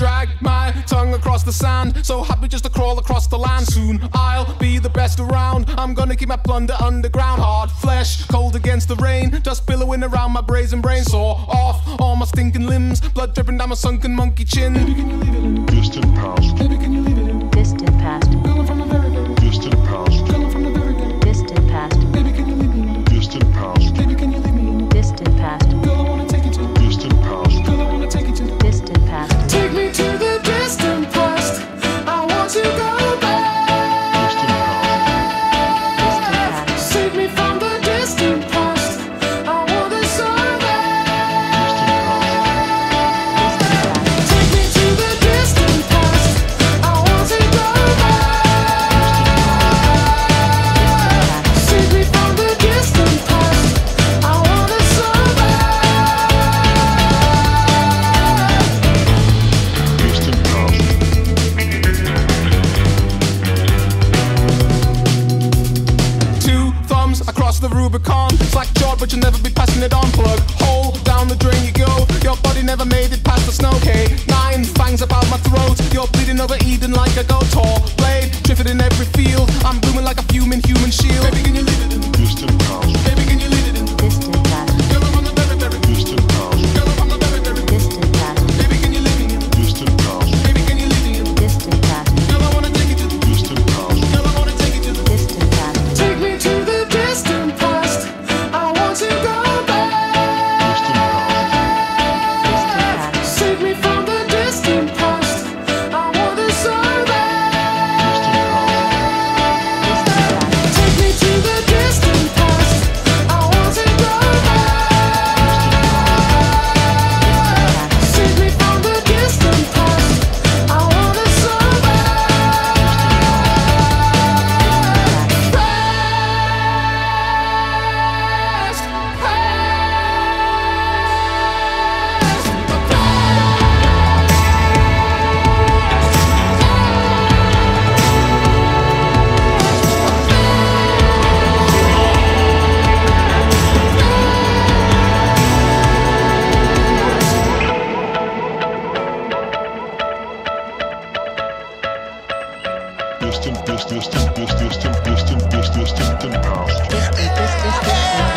Drag my tongue across the sand. So happy just to crawl across the land. Soon I'll be the best around. I'm gonna keep my plunder underground. Hard flesh, cold against the rain. Dust billowing around my brazen brain. Saw off all my stinking limbs. Blood dripping down my sunken monkey chin. Baby, can you leave it in? Distant past. Baby, can you leave it in? Distant past. Girl, I'm from the very, Slack jawed, but you'll never be passing it on. Plug hole down the drain you go. Your body never made it past the snow. K nine fangs about my throat. You're bleeding over Eden like a goat. Tall blade drifted in every field. I'm blooming like a fuming human shield. Baby, can you leave it Distant, distant, distant, distant, distant, distant, distant, past.